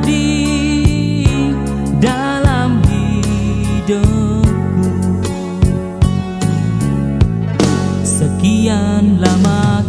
di dalam hidupku. Sekian lama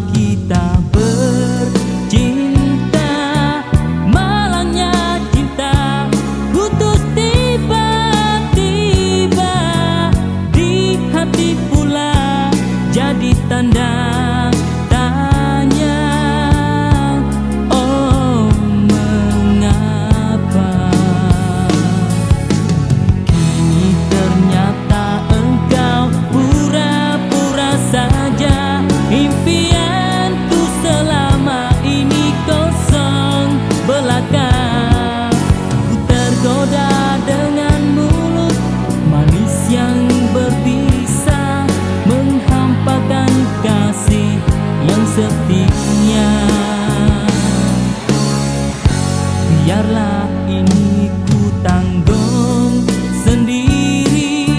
Biarlah ini ku tanggung sendiri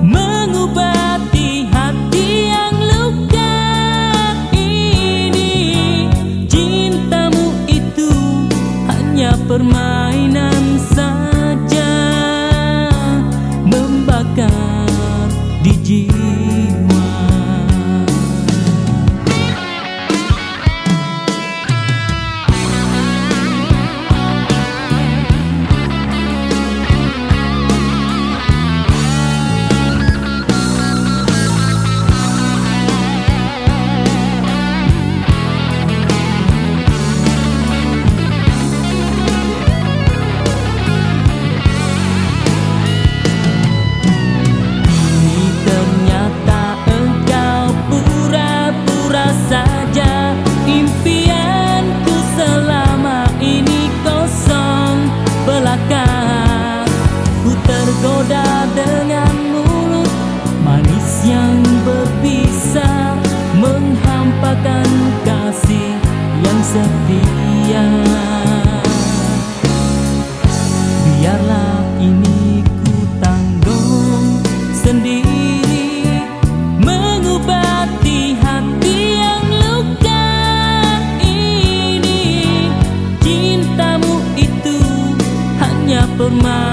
Mengobati hati yang luka ini. Cintamu itu hanya permainan saja tergoda dengan mulut manis yang berbisa menghampakan kasih yang setia. Biarlah ini ku tanggung sendiri mengobati hati yang luka ini. Cintamu itu hanya permainan